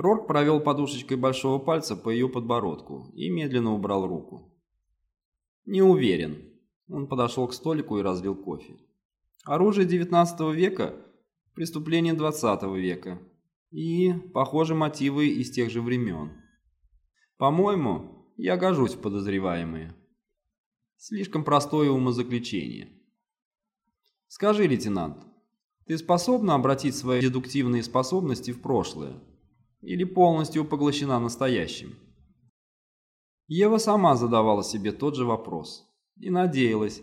Рорк провел подушечкой большого пальца по ее подбородку и медленно убрал руку. «Не уверен». Он подошел к столику и разлил кофе. «Оружие XIX века – преступление XX века. И, похоже, мотивы из тех же времен. По-моему, я гожусь в подозреваемые. Слишком простое умозаключение. Скажи, лейтенант, ты способна обратить свои дедуктивные способности в прошлое? Или полностью поглощена настоящим? Ева сама задавала себе тот же вопрос и надеялась,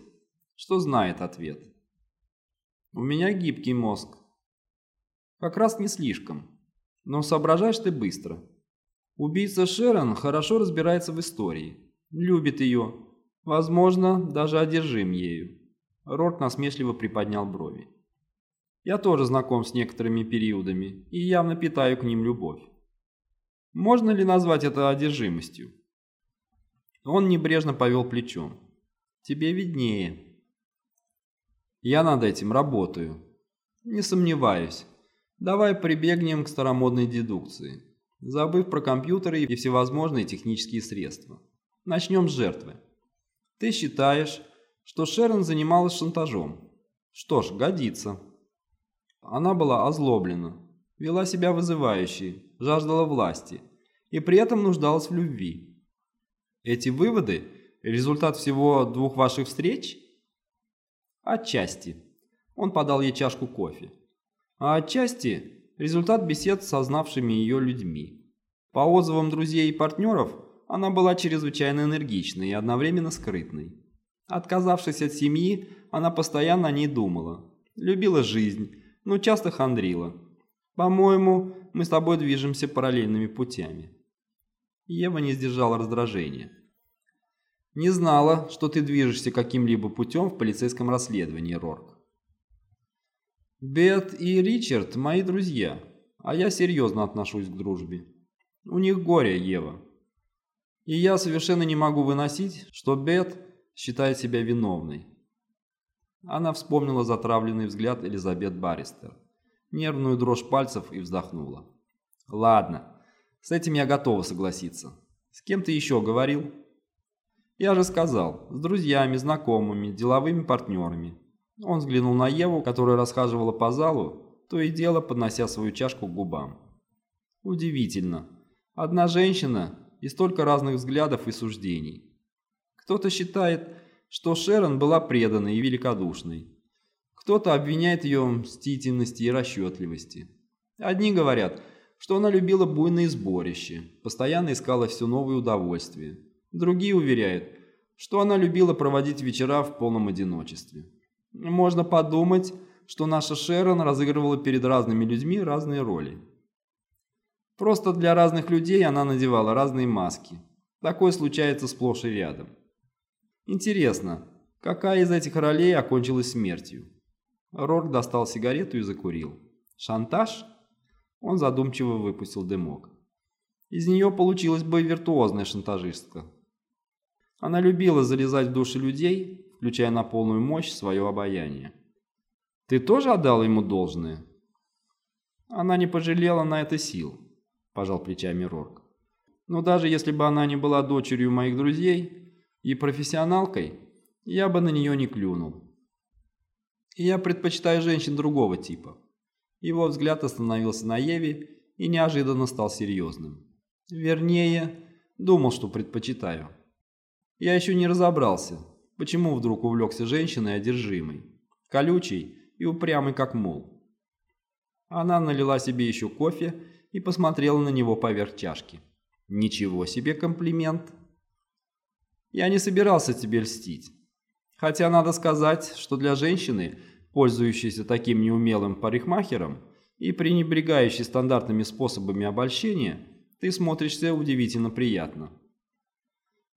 что знает ответ. У меня гибкий мозг. Как раз не слишком, но соображаешь ты быстро. Убийца Шерон хорошо разбирается в истории, любит ее, возможно, даже одержим ею. Рорк насмешливо приподнял брови. Я тоже знаком с некоторыми периодами и явно питаю к ним любовь. Можно ли назвать это одержимостью? Он небрежно повел плечом. Тебе виднее. Я над этим работаю. Не сомневаюсь. Давай прибегнем к старомодной дедукции, забыв про компьютеры и всевозможные технические средства. Начнем с жертвы. Ты считаешь, что Шерон занималась шантажом. Что ж, годится. Она была озлоблена, вела себя вызывающе, жаждала власти и при этом нуждалась в любви. Эти выводы – результат всего двух ваших встреч? Отчасти. Он подал ей чашку кофе. А отчасти – результат бесед с сознавшими ее людьми. По отзывам друзей и партнеров, она была чрезвычайно энергичной и одновременно скрытной. Отказавшись от семьи, она постоянно о ней думала. Любила жизнь, но часто хандрила. По-моему, мы с тобой движемся параллельными путями. Ева не сдержала раздражения. Не знала, что ты движешься каким-либо путем в полицейском расследовании, Рорк. Бет и Ричард – мои друзья, а я серьезно отношусь к дружбе. У них горе, Ева. И я совершенно не могу выносить, что Бет считает себя виновной. Она вспомнила затравленный взгляд Элизабет Барристер, нервную дрожь пальцев и вздохнула. «Ладно, с этим я готова согласиться. С кем ты еще говорил?» «Я же сказал, с друзьями, знакомыми, деловыми партнерами». Он взглянул на Еву, которая расхаживала по залу, то и дело поднося свою чашку к губам. «Удивительно. Одна женщина и столько разных взглядов и суждений. Кто-то считает, что Шерон была преданной и великодушной. Кто-то обвиняет ее в мстительности и расчетливости. Одни говорят, что она любила буйные сборища, постоянно искала все новые удовольствия. Другие уверяют, что она любила проводить вечера в полном одиночестве. Можно подумать, что наша Шерон разыгрывала перед разными людьми разные роли. Просто для разных людей она надевала разные маски. Такое случается сплошь и рядом. Интересно, какая из этих ролей окончилась смертью? Рорк достал сигарету и закурил. Шантаж? Он задумчиво выпустил дымок. Из нее получилась бы виртуозная шантажистка. Она любила залезать в души людей, включая на полную мощь свое обаяние. Ты тоже отдал ему должное? Она не пожалела на это сил, пожал плечами Рорк. Но даже если бы она не была дочерью моих друзей, и профессионалкой, я бы на нее не клюнул. я предпочитаю женщин другого типа. Его взгляд остановился на Еве и неожиданно стал серьезным. Вернее, думал, что предпочитаю. Я еще не разобрался, почему вдруг увлекся женщиной одержимой, колючей и упрямой как мол. Она налила себе еще кофе и посмотрела на него поверх чашки. Ничего себе комплимент. Я не собирался тебе льстить. Хотя надо сказать, что для женщины, пользующейся таким неумелым парикмахером и пренебрегающей стандартными способами обольщения, ты смотришься удивительно приятно.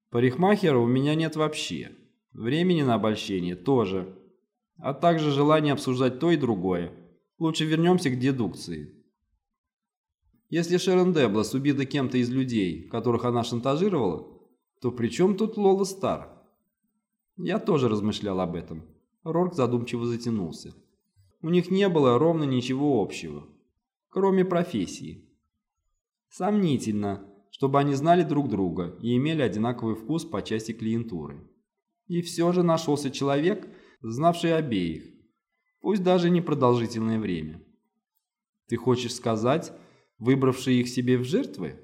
Парикмахера у меня нет вообще. Времени на обольщение тоже. А также желание обсуждать то и другое. Лучше вернемся к дедукции. Если Шерон Деблас убита кем-то из людей, которых она шантажировала, то при чем тут Лола Стар? Я тоже размышлял об этом. Рорк задумчиво затянулся. У них не было ровно ничего общего, кроме профессии. Сомнительно, чтобы они знали друг друга и имели одинаковый вкус по части клиентуры. И все же нашелся человек, знавший обеих, пусть даже не продолжительное время. Ты хочешь сказать, выбравший их себе в жертвы?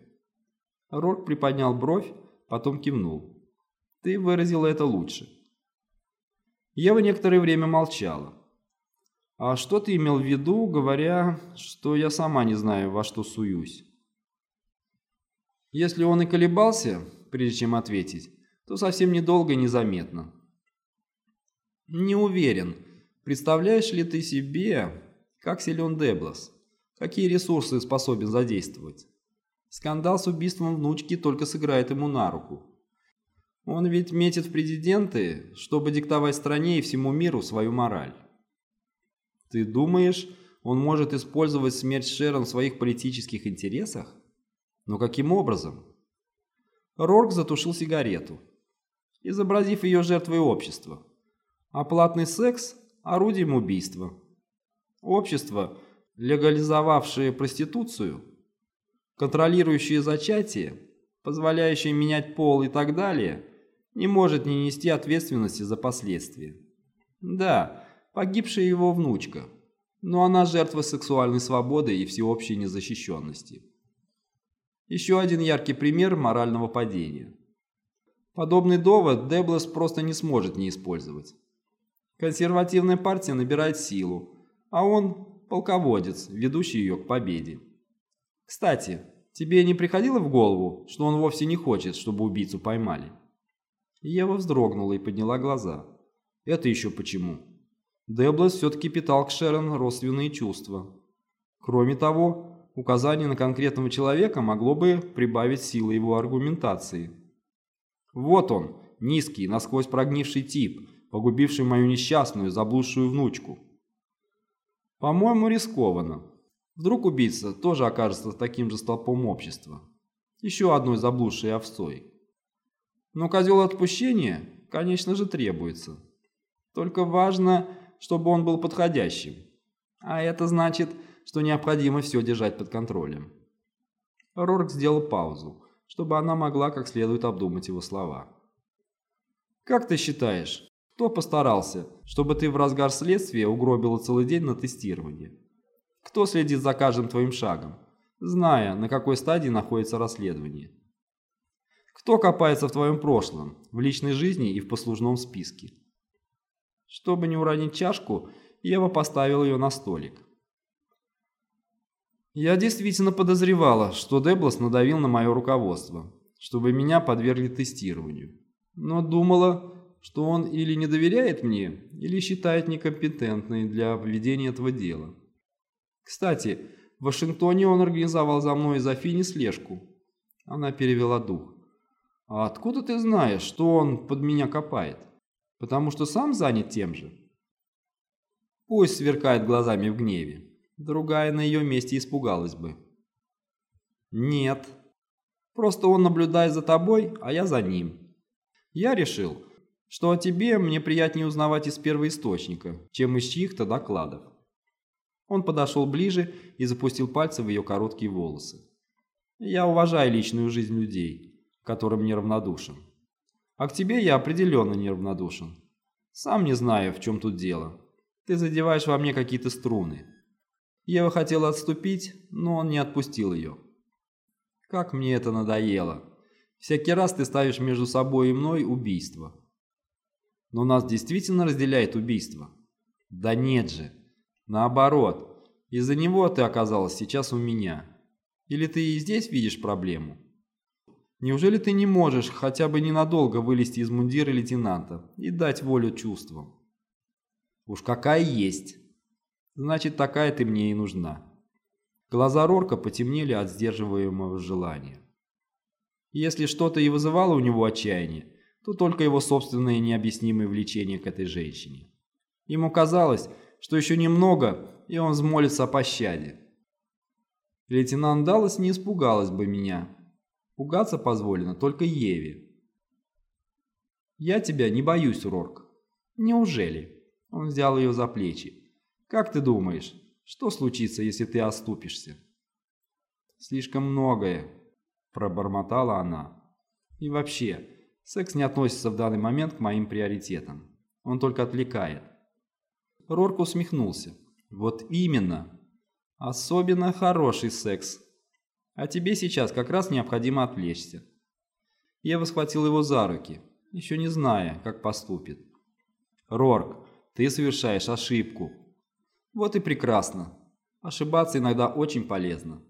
Рорк приподнял бровь, потом кивнул. Ты выразила это лучше. Ева некоторое время молчала. «А что ты имел в виду, говоря, что я сама не знаю, во что суюсь?» Если он и колебался, прежде чем ответить, то совсем недолго и незаметно. «Не уверен, представляешь ли ты себе, как силен Деблас, какие ресурсы способен задействовать? Скандал с убийством внучки только сыграет ему на руку. Он ведь метит в президенты, чтобы диктовать стране и всему миру свою мораль. Ты думаешь, он может использовать смерть Шерон в своих политических интересах? Но каким образом? Рорк затушил сигарету, изобразив ее жертвой общества. А платный секс – орудием убийства. Общество, легализовавшее проституцию, контролирующее зачатие, позволяющее менять пол и так далее, не может не нести ответственности за последствия. Да, Погибшая его внучка. Но она жертва сексуальной свободы и всеобщей незащищенности. Еще один яркий пример морального падения. Подобный довод Деблес просто не сможет не использовать. Консервативная партия набирает силу, а он – полководец, ведущий ее к победе. Кстати, тебе не приходило в голову, что он вовсе не хочет, чтобы убийцу поймали? Ева вздрогнула и подняла глаза. Это еще почему? Деблес все-таки питал к Шерон родственные чувства. Кроме того, указание на конкретного человека могло бы прибавить силы его аргументации. Вот он, низкий, насквозь прогнивший тип, погубивший мою несчастную, заблудшую внучку. По-моему, рискованно. Вдруг убийца тоже окажется таким же столпом общества. Еще одной заблудшей овцой. Но козел отпущения, конечно же, требуется. Только важно чтобы он был подходящим. А это значит, что необходимо все держать под контролем. Рорк сделал паузу, чтобы она могла как следует обдумать его слова. «Как ты считаешь, кто постарался, чтобы ты в разгар следствия угробила целый день на тестирование? Кто следит за каждым твоим шагом, зная, на какой стадии находится расследование? Кто копается в твоем прошлом, в личной жизни и в послужном списке?» Чтобы не уронить чашку, Ева поставила ее на столик. Я действительно подозревала, что Деблас надавил на мое руководство, чтобы меня подвергли тестированию. Но думала, что он или не доверяет мне, или считает некомпетентной для ведения этого дела. Кстати, в Вашингтоне он организовал за мной из Афини слежку. Она перевела дух. «А откуда ты знаешь, что он под меня копает?» потому что сам занят тем же. Пусть сверкает глазами в гневе. Другая на ее месте испугалась бы. Нет. Просто он наблюдает за тобой, а я за ним. Я решил, что о тебе мне приятнее узнавать из первоисточника, чем из чьих-то докладов. Он подошел ближе и запустил пальцы в ее короткие волосы. Я уважаю личную жизнь людей, которым неравнодушен. А к тебе я определенно неравнодушен. Сам не знаю, в чем тут дело. Ты задеваешь во мне какие-то струны. Ева хотела отступить, но он не отпустил ее. Как мне это надоело. Всякий раз ты ставишь между собой и мной убийство. Но нас действительно разделяет убийство. Да нет же. Наоборот. Из-за него ты оказалась сейчас у меня. Или ты и здесь видишь проблему? Неужели ты не можешь хотя бы ненадолго вылезти из мундира лейтенанта и дать волю чувствам? Уж какая есть. Значит, такая ты мне и нужна. Глаза Рорка потемнели от сдерживаемого желания. Если что-то и вызывало у него отчаяние, то только его собственное необъяснимое влечение к этой женщине. Ему казалось, что еще немного, и он взмолится о пощаде. Лейтенант Даллас не испугалась бы меня, Пугаться позволено только Еве. «Я тебя не боюсь, Рорк». «Неужели?» Он взял ее за плечи. «Как ты думаешь, что случится, если ты оступишься?» слишком многое», – пробормотала она. «И вообще, секс не относится в данный момент к моим приоритетам. Он только отвлекает». Рорк усмехнулся. «Вот именно. Особенно хороший секс. А тебе сейчас как раз необходимо отвлечься». Ева схватил его за руки, еще не зная, как поступит. «Рорк, ты совершаешь ошибку». «Вот и прекрасно. Ошибаться иногда очень полезно».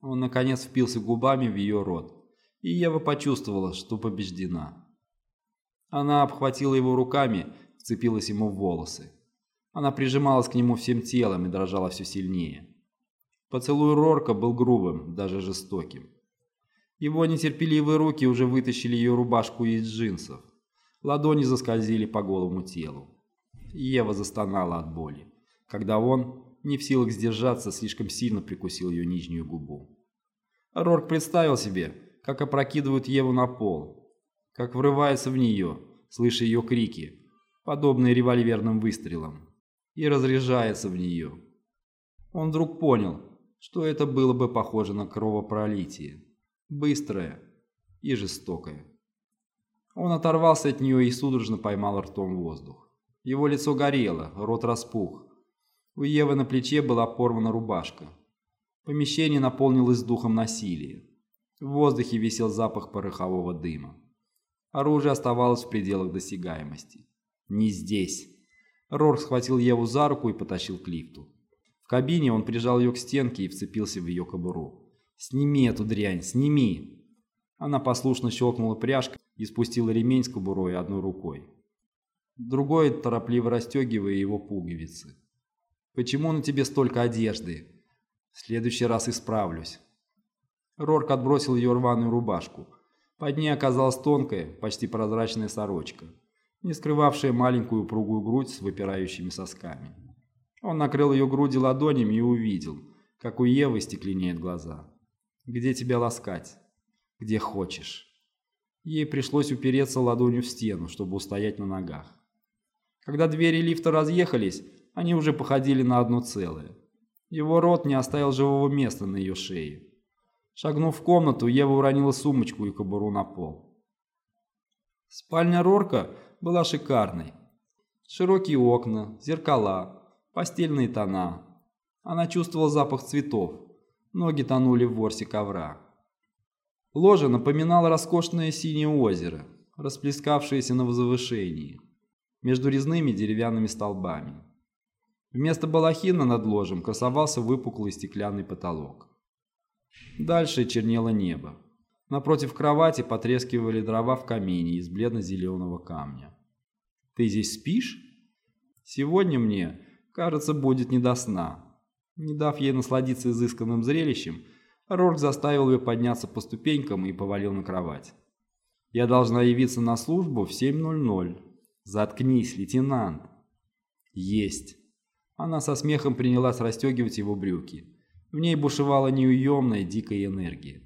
Он, наконец, впился губами в ее рот, и Ева почувствовала, что побеждена. Она обхватила его руками, вцепилась ему в волосы. Она прижималась к нему всем телом и дрожала все сильнее. Поцелуй Рорка был грубым, даже жестоким. Его нетерпеливые руки уже вытащили ее рубашку из джинсов. Ладони заскользили по голому телу. Ева застонала от боли, когда он, не в силах сдержаться, слишком сильно прикусил ее нижнюю губу. Рорк представил себе, как опрокидывают Еву на пол, как врывается в нее, слыша ее крики, подобные револьверным выстрелам, и разряжается в нее. Он вдруг понял, что это было бы похоже на кровопролитие, быстрое и жестокое. Он оторвался от нее и судорожно поймал ртом воздух. Его лицо горело, рот распух. У Евы на плече была порвана рубашка. Помещение наполнилось духом насилия. В воздухе висел запах порохового дыма. Оружие оставалось в пределах досягаемости. Не здесь. Рорк схватил Еву за руку и потащил к лифту. В кабине он прижал ее к стенке и вцепился в ее кобуру. «Сними эту дрянь, сними!» Она послушно щелкнула пряжкой и спустила ремень с кобурой одной рукой. Другой торопливо расстегивая его пуговицы. «Почему на тебе столько одежды?» «В следующий раз исправлюсь». Рорк отбросил ее рваную рубашку. Под ней оказалась тонкая, почти прозрачная сорочка, не скрывавшая маленькую упругую грудь с выпирающими сосками. Он накрыл ее груди ладонями и увидел, как у Евы стекленеют глаза. «Где тебя ласкать?» «Где хочешь». Ей пришлось упереться ладонью в стену, чтобы устоять на ногах. Когда двери лифта разъехались, они уже походили на одно целое. Его рот не оставил живого места на ее шее. Шагнув в комнату, Ева уронила сумочку и кобуру на пол. Спальня Рорка была шикарной. Широкие окна, зеркала, постельные тона. Она чувствовала запах цветов. Ноги тонули в ворсе ковра. Ложа напоминала роскошное синее озеро, расплескавшееся на возвышении, между резными деревянными столбами. Вместо балахина над ложем красовался выпуклый стеклянный потолок. Дальше чернело небо. Напротив кровати потрескивали дрова в камине из бледно-зеленого камня. «Ты здесь спишь?» «Сегодня мне, кажется, будет не до сна». Не дав ей насладиться изысканным зрелищем, Рорк заставил ее подняться по ступенькам и повалил на кровать. «Я должна явиться на службу в 7.00. Заткнись, лейтенант!» «Есть!» Она со смехом принялась расстегивать его брюки. В ней бушевала неуемная дикая энергия.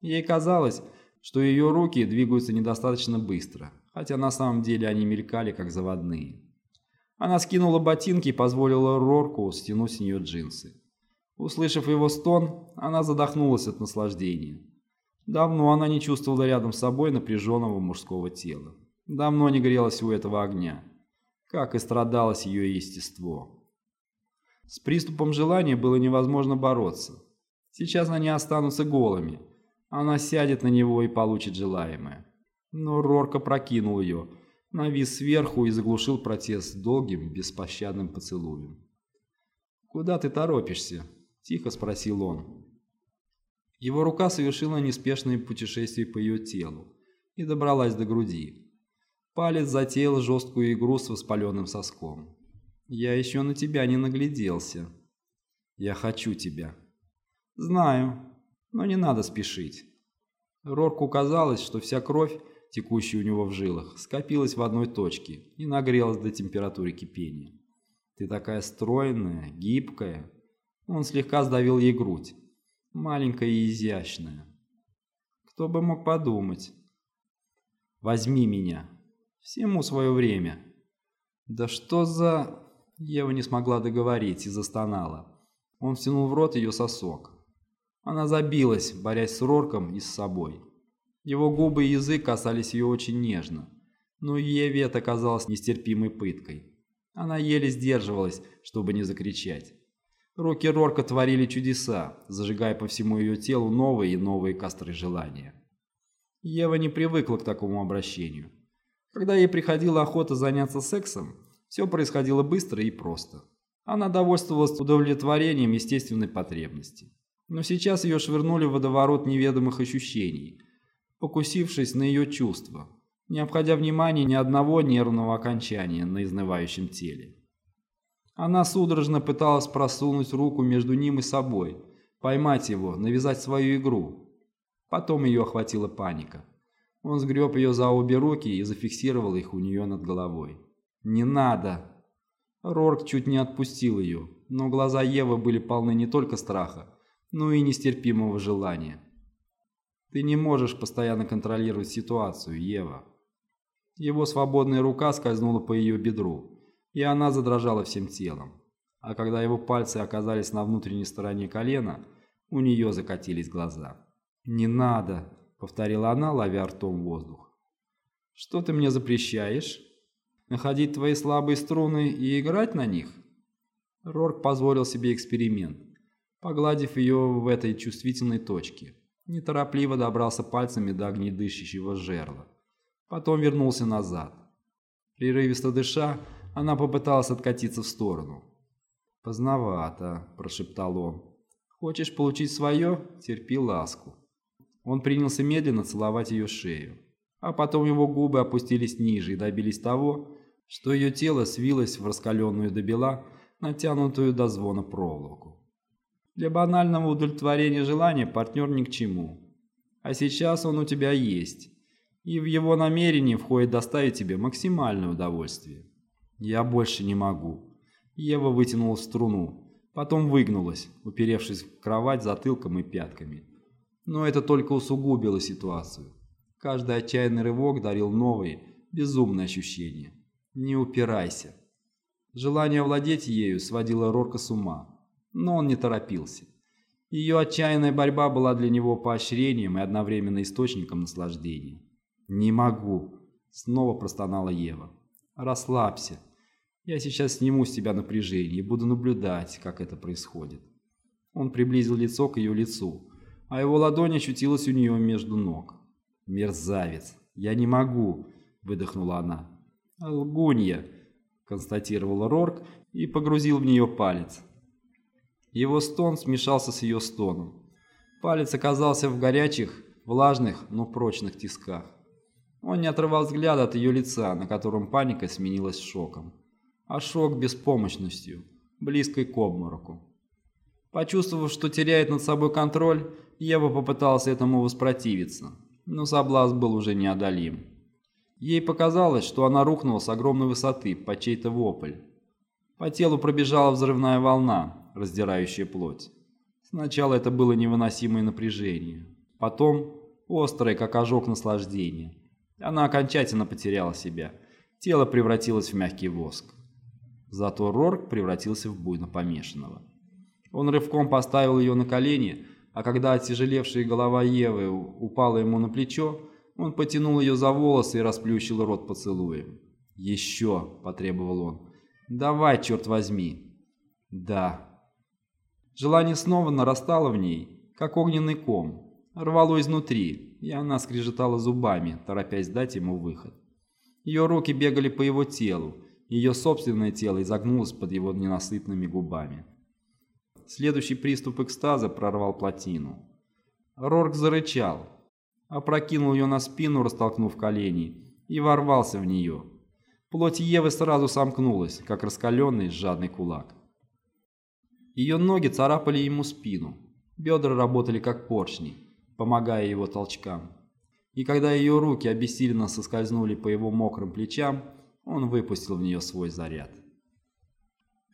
Ей казалось, что ее руки двигаются недостаточно быстро, хотя на самом деле они мелькали, как заводные. Она скинула ботинки и позволила Рорку стянуть с нее джинсы. Услышав его стон, она задохнулась от наслаждения. Давно она не чувствовала рядом с собой напряженного мужского тела. Давно не грелась у этого огня. Как и страдалось ее естество. С приступом желания было невозможно бороться. Сейчас они останутся голыми. Она сядет на него и получит желаемое. Но Рорка прокинул ее, навис сверху и заглушил протест долгим, беспощадным поцелуем. «Куда ты торопишься?» – тихо спросил он. Его рука совершила неспешное путешествие по ее телу и добралась до груди. Палец затеял жесткую игру с воспаленным соском. «Я еще на тебя не нагляделся. Я хочу тебя». «Знаю, но не надо спешить». Рорку казалось, что вся кровь, текущая у него в жилах, скопилась в одной точке и нагрелась до температуры кипения. «Ты такая стройная, гибкая, он слегка сдавил ей грудь. Маленькая и изящная. Кто бы мог подумать. «Возьми меня. Всему свое время». «Да что за...» Ева не смогла договорить и застонала. Он втянул в рот ее сосок. Она забилась, борясь с Рорком и с собой. Его губы и язык касались ее очень нежно, но Еве это казалось нестерпимой пыткой. Она еле сдерживалась, чтобы не закричать. Руки Рорка творили чудеса, зажигая по всему ее телу новые и новые костры желания. Ева не привыкла к такому обращению. Когда ей приходила охота заняться сексом, все происходило быстро и просто. Она довольствовалась удовлетворением естественной потребности. Но сейчас ее швырнули в водоворот неведомых ощущений, покусившись на ее чувства, не обходя внимания ни одного нервного окончания на изнывающем теле. Она судорожно пыталась просунуть руку между ним и собой, поймать его, навязать свою игру, Потом ее охватила паника. Он сгреб ее за обе руки и зафиксировал их у нее над головой. «Не надо!» Рорк чуть не отпустил ее, но глаза Евы были полны не только страха, но и нестерпимого желания. «Ты не можешь постоянно контролировать ситуацию, Ева». Его свободная рука скользнула по ее бедру, и она задрожала всем телом. А когда его пальцы оказались на внутренней стороне колена, у нее закатились глаза. «Не надо», — повторила она, ловя ртом воздух. «Что ты мне запрещаешь? Находить твои слабые струны и играть на них?» Рорк позволил себе эксперимент, погладив ее в этой чувствительной точке. Неторопливо добрался пальцами до огнедышащего жерла. Потом вернулся назад. Прерывисто дыша, она попыталась откатиться в сторону. «Поздновато», – прошептал он. «Хочешь получить свое? Терпи ласку». Он принялся медленно целовать ее шею. А потом его губы опустились ниже и добились того, что ее тело свилось в раскаленную до бела, натянутую до звона проволоку. Для банального удовлетворения желания партнер ни к чему. А сейчас он у тебя есть, и в его намерении входит доставить тебе максимальное удовольствие. Я больше не могу. Ева вытянула струну, потом выгнулась, уперевшись в кровать затылком и пятками. Но это только усугубило ситуацию. Каждый отчаянный рывок дарил новые, безумные ощущения. Не упирайся. Желание владеть ею сводило Рорка с ума, но он не торопился. Ее отчаянная борьба была для него поощрением и одновременно источником наслаждения. «Не могу», — снова простонала Ева. «Расслабься. Я сейчас сниму с тебя напряжение и буду наблюдать, как это происходит». Он приблизил лицо к ее лицу, а его ладонь ощутилась у нее между ног. «Мерзавец! Я не могу!» – выдохнула она. «Лгунья!» – констатировал Рорк и погрузил в нее палец. Его стон смешался с ее стоном. Палец оказался в горячих, влажных, но прочных тисках. Он не отрывал взгляда от ее лица, на котором паника сменилась шоком. А шок беспомощностью, близкой к обмороку. Почувствовав, что теряет над собой контроль, Ева попытался этому воспротивиться, но соблазн был уже неодолим. Ей показалось, что она рухнула с огромной высоты под чей-то вопль. По телу пробежала взрывная волна, раздирающая плоть. Сначала это было невыносимое напряжение, потом острое, как ожог наслаждения. Она окончательно потеряла себя. Тело превратилось в мягкий воск. Зато Рорк превратился в буйно помешанного. Он рывком поставил ее на колени, а когда оттяжелевшая голова Евы упала ему на плечо, он потянул ее за волосы и расплющил рот поцелуем. «Еще!» – потребовал он. «Давай, черт возьми!» «Да». Желание снова нарастало в ней, как огненный ком, рвало изнутри, и она скрежетала зубами, торопясь дать ему выход. Ее руки бегали по его телу, ее собственное тело изогнулось под его ненасытными губами. Следующий приступ экстаза прорвал плотину. Рорк зарычал, опрокинул ее на спину, растолкнув колени, и ворвался в нее. Плоть Евы сразу сомкнулась, как раскаленный жадный кулак. Ее ноги царапали ему спину, бедра работали как поршни, помогая его толчкам. И когда ее руки обессиленно соскользнули по его мокрым плечам, он выпустил в нее свой заряд.